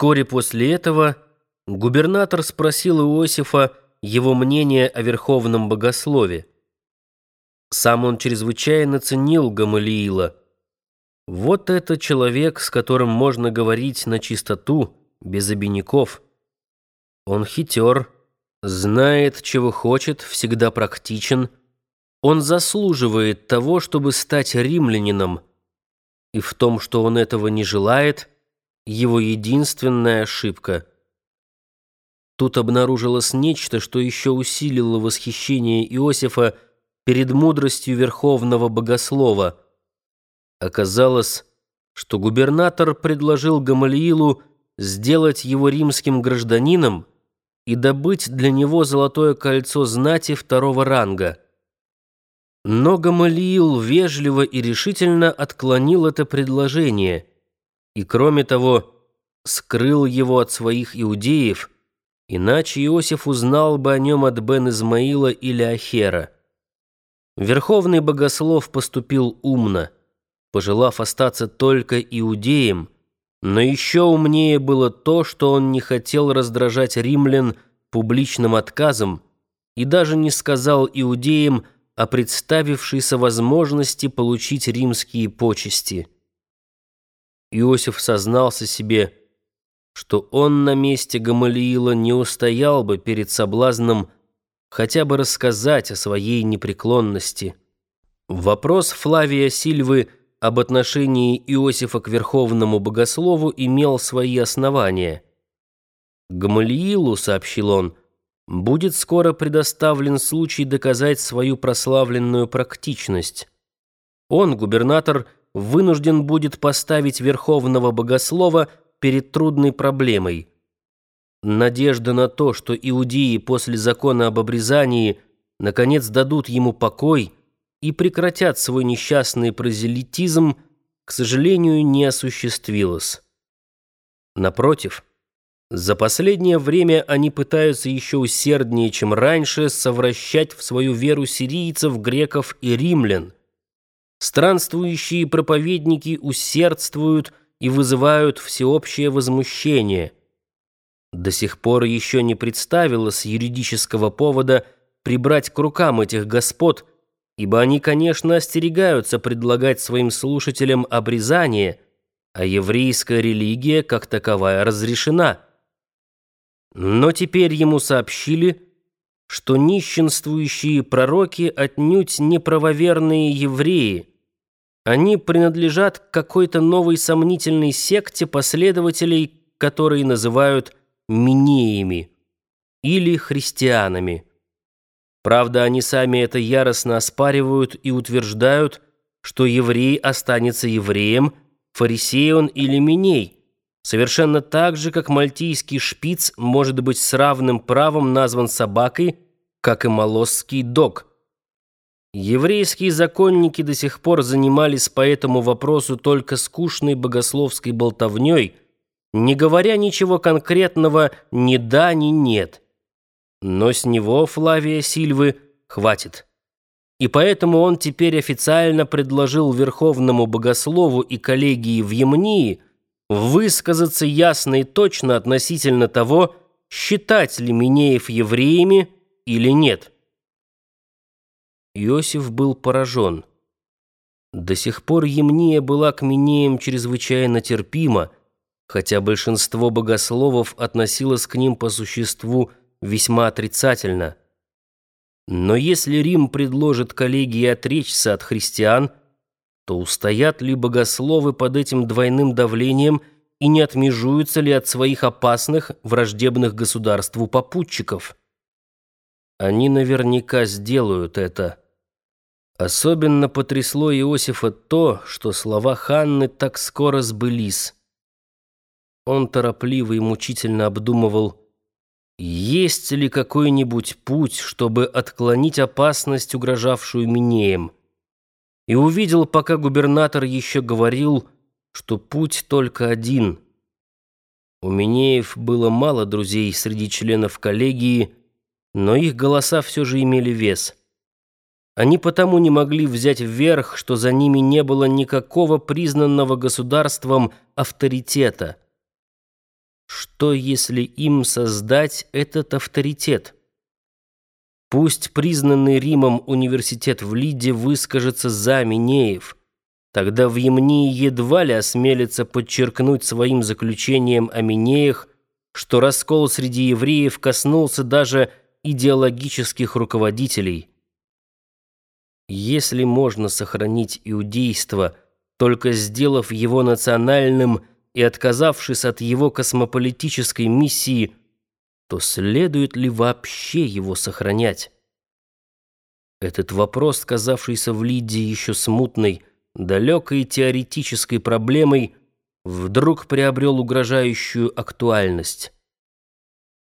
Вскоре после этого губернатор спросил Иосифа его мнение о верховном богослове. Сам он чрезвычайно ценил Гамалиила. Вот это человек, с которым можно говорить на чистоту, без обиняков. Он хитер, знает, чего хочет, всегда практичен. Он заслуживает того, чтобы стать римлянином. И в том, что он этого не желает, его единственная ошибка. Тут обнаружилось нечто, что еще усилило восхищение Иосифа перед мудростью верховного богослова. Оказалось, что губернатор предложил Гамалиилу сделать его римским гражданином и добыть для него золотое кольцо знати второго ранга. Но Гамалиил вежливо и решительно отклонил это предложение и, кроме того, скрыл его от своих иудеев, иначе Иосиф узнал бы о нем от Бен Измаила или Ахера. Верховный богослов поступил умно, пожелав остаться только иудеем, но еще умнее было то, что он не хотел раздражать римлян публичным отказом и даже не сказал иудеям о представившейся возможности получить римские почести. Иосиф сознался себе, что он на месте Гамалиила не устоял бы перед соблазном хотя бы рассказать о своей непреклонности. Вопрос Флавия Сильвы об отношении Иосифа к верховному богослову имел свои основания. Гамалиилу, сообщил он, будет скоро предоставлен случай доказать свою прославленную практичность. Он, губернатор, вынужден будет поставить верховного богослова перед трудной проблемой – Надежда на то, что иудеи после закона об обрезании наконец дадут ему покой и прекратят свой несчастный прозелитизм, к сожалению, не осуществилась. Напротив, за последнее время они пытаются еще усерднее, чем раньше, совращать в свою веру сирийцев, греков и римлян. Странствующие проповедники усердствуют и вызывают всеобщее возмущение – до сих пор еще не представилось юридического повода прибрать к рукам этих господ, ибо они, конечно, остерегаются предлагать своим слушателям обрезание, а еврейская религия как таковая разрешена. Но теперь ему сообщили, что нищенствующие пророки отнюдь не правоверные евреи. Они принадлежат к какой-то новой сомнительной секте последователей, которые называют минеями или христианами. Правда, они сами это яростно оспаривают и утверждают, что еврей останется евреем, фарисей или миней, совершенно так же, как мальтийский шпиц может быть с равным правом назван собакой, как и молосский дог. Еврейские законники до сих пор занимались по этому вопросу только скучной богословской болтовней – не говоря ничего конкретного ни да, ни нет. Но с него, Флавия Сильвы, хватит. И поэтому он теперь официально предложил Верховному Богослову и коллегии в Емнии высказаться ясно и точно относительно того, считать ли Минеев евреями или нет. Иосиф был поражен. До сих пор Емния была к Минеям чрезвычайно терпима, хотя большинство богословов относилось к ним по существу весьма отрицательно. Но если Рим предложит коллегии отречься от христиан, то устоят ли богословы под этим двойным давлением и не отмежуются ли от своих опасных, враждебных государству попутчиков? Они наверняка сделают это. Особенно потрясло Иосифа то, что слова Ханны так скоро сбылись. Он торопливо и мучительно обдумывал, есть ли какой-нибудь путь, чтобы отклонить опасность, угрожавшую Минеем. И увидел, пока губернатор еще говорил, что путь только один. У Минеев было мало друзей среди членов коллегии, но их голоса все же имели вес. Они потому не могли взять вверх, что за ними не было никакого признанного государством авторитета – что, если им создать этот авторитет? Пусть признанный Римом университет в Лиде выскажется за Минеев. Тогда в Емнии едва ли осмелится подчеркнуть своим заключением о Минеях, что раскол среди евреев коснулся даже идеологических руководителей. Если можно сохранить иудейство, только сделав его национальным и отказавшись от его космополитической миссии, то следует ли вообще его сохранять? Этот вопрос, казавшийся в Лидии еще смутной, далекой теоретической проблемой, вдруг приобрел угрожающую актуальность.